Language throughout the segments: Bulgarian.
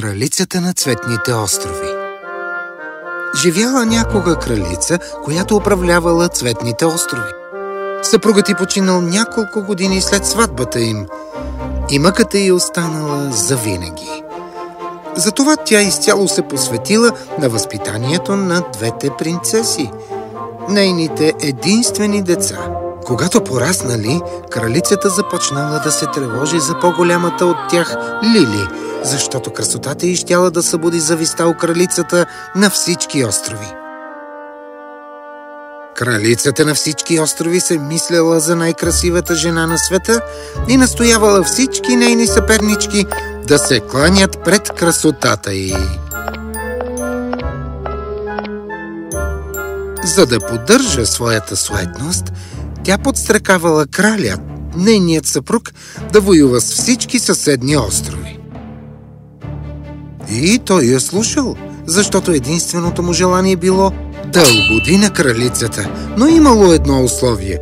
Кралицата на цветните острови Живяла някога кралица, която управлявала цветните острови. Съпругът й починал няколко години след сватбата им и мъката й останала завинаги. Затова тя изцяло се посветила на възпитанието на двете принцеси, нейните единствени деца. Когато пораснали, кралицата започнала да се тревожи за по-голямата от тях Лили – защото красотата й щяла да събуди зависта у кралицата на всички острови. Кралицата на всички острови се мисляла за най-красивата жена на света и настоявала всички нейни съпернички да се кланят пред красотата й. За да поддържа своята суетност, тя подстракавала краля, нейният съпруг, да воюва с всички съседни острови. И той я слушал, защото единственото му желание било да угоди на кралицата, но имало едно условие.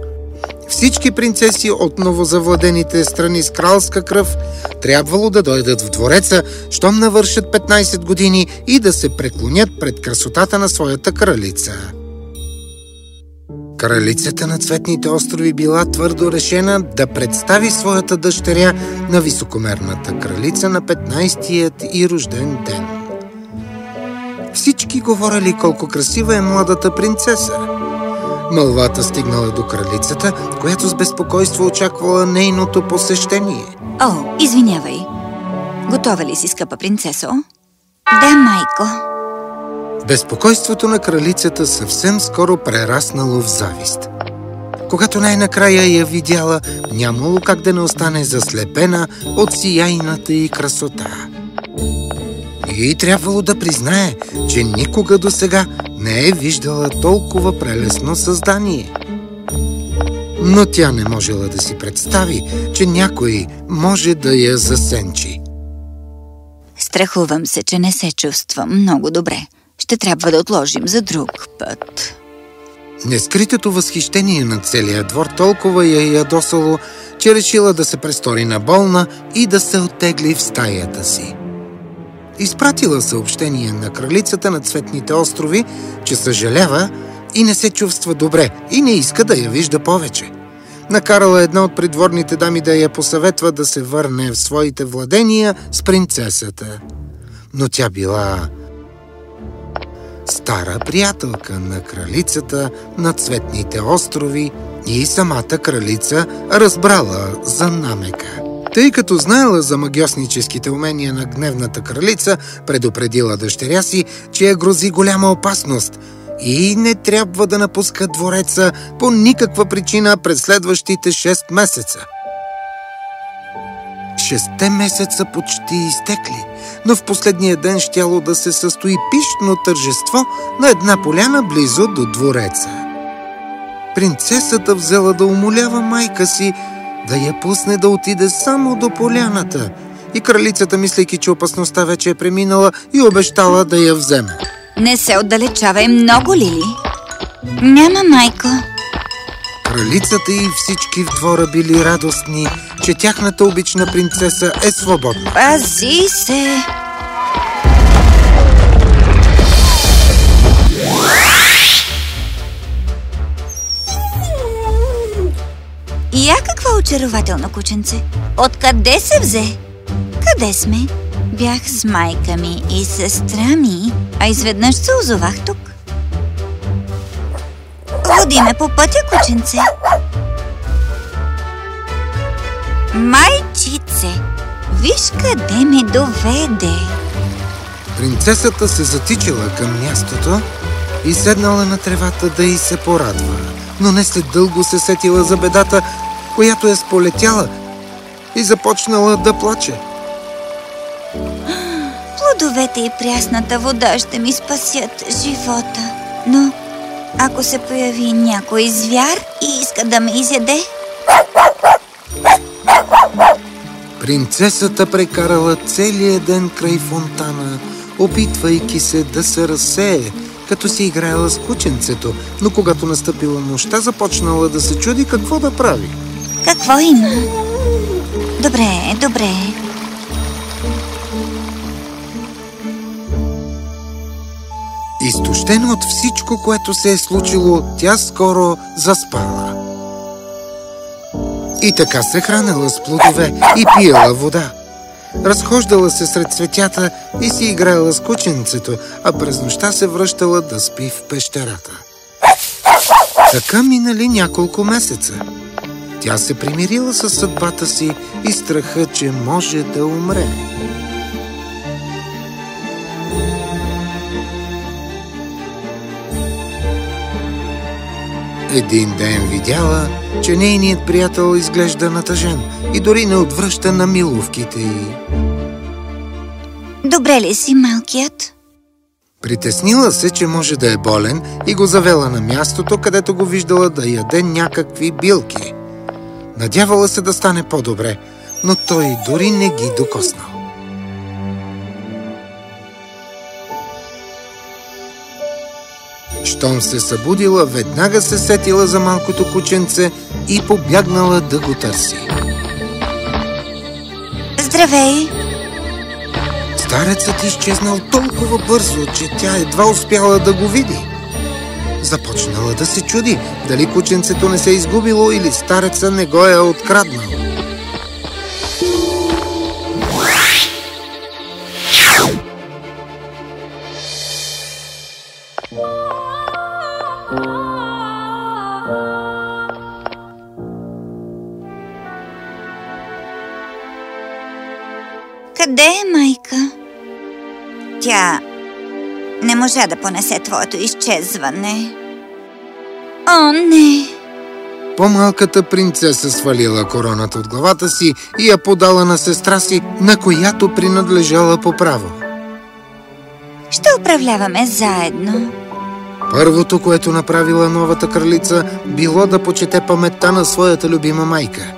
Всички принцеси от новозавладените страни с кралска кръв трябвало да дойдат в двореца, щом навършат 15 години и да се преклонят пред красотата на своята кралица. Кралицата на Цветните острови била твърдо решена да представи своята дъщеря на високомерната кралица на 15-тият и рожден ден. Всички говорили колко красива е младата принцеса. Мълвата стигнала до кралицата, която с безпокойство очаквала нейното посещение. О, извинявай. Готова ли си, скъпа принцесо? Да. Безпокойството на кралицата съвсем скоро прераснало в завист. Когато най-накрая я видяла, нямало как да не остане заслепена от сияйната и красота. И трябвало да признае, че никога до сега не е виждала толкова прелесно създание. Но тя не можела да си представи, че някой може да я засенчи. Страхувам се, че не се чувствам много добре. Ще трябва да отложим за друг път. Нескритото възхищение на целия двор толкова я ядосало, че решила да се престори на болна и да се оттегли в стаята си. Изпратила съобщение на кралицата на Цветните острови, че съжалява и не се чувства добре и не иска да я вижда повече. Накарала една от придворните дами да я посъветва да се върне в своите владения с принцесата. Но тя била стара приятелка на кралицата на Цветните острови и самата кралица разбрала за намека. Тъй като знаела за магиосническите умения на гневната кралица, предупредила дъщеря си, че я грози голяма опасност и не трябва да напуска двореца по никаква причина през следващите 6 месеца. Шесте месеца почти изтекли, но в последния ден щяло да се състои пишно тържество на една поляна близо до двореца. Принцесата взела да умолява майка си да я пусне да отиде само до поляната и кралицата, мислейки, че опасността вече е преминала и обещала да я вземе. Не се отдалечавай много, Лили. Няма, майко. Кралицата и всички в двора били радостни, че тяхната обична принцеса е свободна. Пази се! Я какво очарователно кученце! Откъде се взе? Къде сме? Бях с майка ми и сестра ми, а изведнъж се озовах тук. Води ме по пътя, кученце. Майчице, виж къде ме доведе. Принцесата се затичала към мястото и седнала на тревата да й се порадва. Но не след дълго се сетила за бедата, която е сполетяла и започнала да плаче. Плодовете и прясната вода ще ми спасят живота. Но ако се появи някой звяр и иска да ме изяде? Принцесата прекарала целия ден край фонтана, опитвайки се да се разсее, като си играела с кученцето, но когато настъпила нощта, започнала да се чуди какво да прави. Какво има? Добре, добре. Изтощена от всичко, което се е случило, тя скоро заспала. И така се хранела с плодове и пиела вода. Разхождала се сред цветята и си играела с кученцето, а през нощта се връщала да спи в пещерата. Така минали няколко месеца. Тя се примирила с съдбата си и страха, че може да умре. Един ден видяла, че нейният приятел изглежда натъжен и дори не отвръща на милувките й. Добре ли си, малкият? Притеснила се, че може да е болен и го завела на мястото, където го виждала да яде някакви билки. Надявала се да стане по-добре, но той дори не ги докоснал. Щом се събудила, веднага се сетила за малкото кученце и побягнала да го търси. Здравей! Старецът изчезнал толкова бързо, че тя едва успяла да го види. Започнала да се чуди дали кученцето не се е изгубило или стареца не го е откраднал. Къде е майка? Тя не можа да понесе твоето изчезване. О, не! По-малката принцеса свалила короната от главата си и я подала на сестра си, на която принадлежала по право. Ще управляваме заедно. Първото, което направила новата кралица, било да почете паметта на своята любима майка.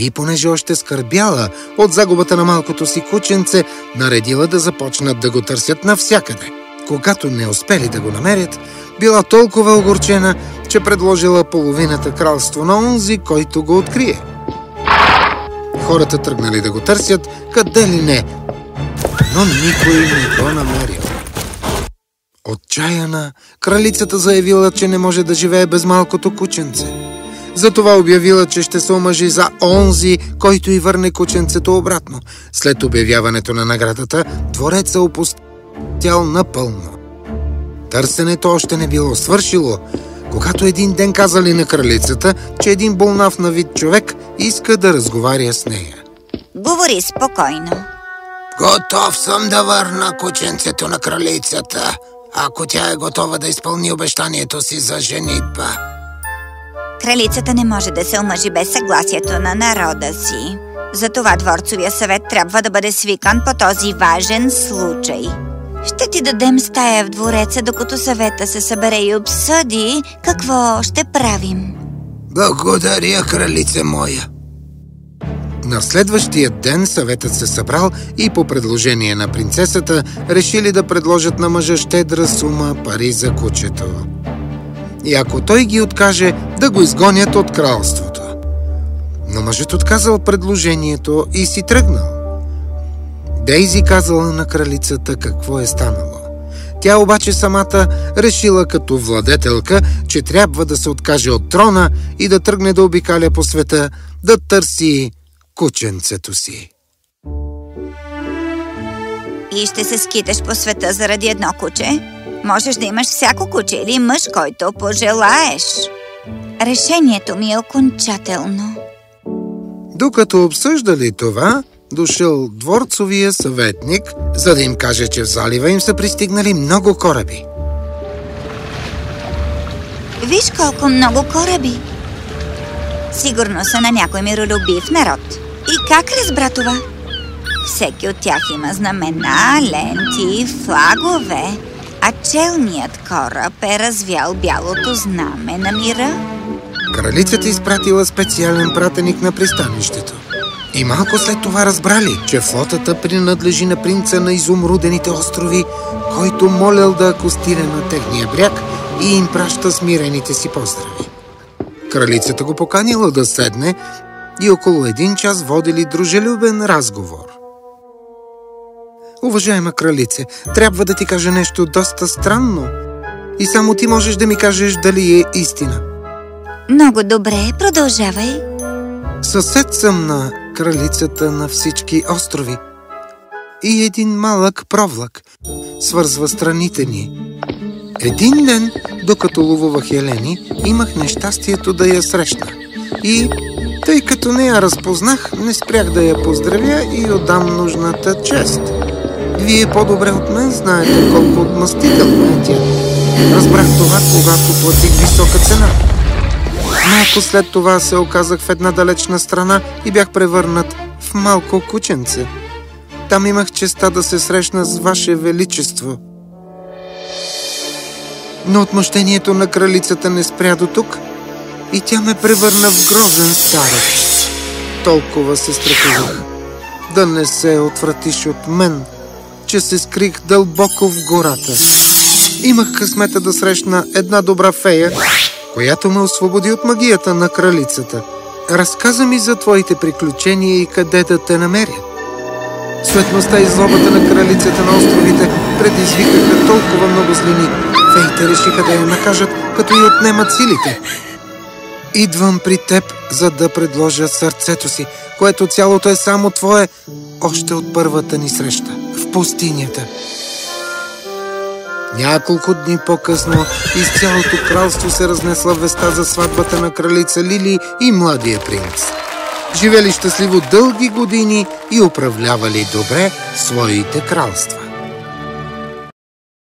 И понеже още скърбяла от загубата на малкото си кученце, наредила да започнат да го търсят навсякъде. Когато не успели да го намерят, била толкова огорчена, че предложила половината кралство на онзи, който го открие. Хората тръгнали да го търсят, къде ли не, но никой не го намерил. Отчаяна, кралицата заявила, че не може да живее без малкото кученце. Затова обявила, че ще се омъжи за онзи, който и върне кученцето обратно. След обявяването на наградата, двореца опустял напълно. Търсенето още не било свършило, когато един ден казали на кралицата, че един болнав на вид човек иска да разговаря с нея. Говори спокойно. Готов съм да върна кученцето на кралицата, ако тя е готова да изпълни обещанието си за женитба. Кралицата не може да се омъжи без съгласието на народа си. Затова дворцовия съвет трябва да бъде свикан по този важен случай. Ще ти дадем стая в двореца, докато съвета се събере и обсъди какво ще правим. Благодаря, кралице моя. На следващия ден съветът се събрал и по предложение на принцесата решили да предложат на мъжа щедра сума пари за кучето. И ако той ги откаже, да го изгонят от кралството. Но мъжът отказал предложението и си тръгнал. Дейзи казала на кралицата какво е станало. Тя обаче самата решила като владетелка, че трябва да се откаже от трона и да тръгне да обикаля по света, да търси кученцето си. И ще се скиташ по света заради едно куче? Можеш да имаш всяко куче или мъж, който пожелаеш. Решението ми е окончателно. Докато обсъждали това, дошъл дворцовия съветник, за да им каже, че в залива им са пристигнали много кораби. Виж колко много кораби. Сигурно са на някой миролюбив народ. И как разбра това? Всеки от тях има знамена, ленти, флагове, а челният кораб е развял бялото знаме на мира. Кралицата изпратила специален пратеник на пристанището. И малко след това разбрали, че флотата принадлежи на принца на изумрудените острови, който молял да акостира на техния бряг и им праща смирените си поздрави. Кралицата го поканила да седне и около един час водили дружелюбен разговор. Уважаема кралице, трябва да ти кажа нещо доста странно. И само ти можеш да ми кажеш дали е истина. Много добре, продължавай. Съсед съм на кралицата на всички острови. И един малък провлак свързва страните ни. Един ден, докато ловувах Елени, имах нещастието да я срещна. И, тъй като не я разпознах, не спрях да я поздравя и отдам нужната чест. Вие по-добре от мен знаете колко отмъстителна е тя. Разбрах това, когато платих висока цена. Малко след това се оказах в една далечна страна и бях превърнат в малко кученце. Там имах честа да се срещна с Ваше Величество. Но отмъщението на кралицата не спря до тук и тя ме превърна в грозен старец. Толкова се страхувах да не се отвратиш от мен, че се скрих дълбоко в гората. Имах късмета да срещна една добра фея, която ме освободи от магията на кралицата. Разказа ми за твоите приключения и къде да те намеря. Светността и злобата на кралицата на островите предизвикаха толкова много злини. Феите решиха да я накажат, като й отнемат силите. Идвам при теб, за да предложа сърцето си, което цялото е само твое, още от първата ни среща, в пустинята. Няколко дни по-късно из цялото кралство се разнесла веста за сватбата на кралица Лили и младия принц. Живели щастливо дълги години и управлявали добре своите кралства.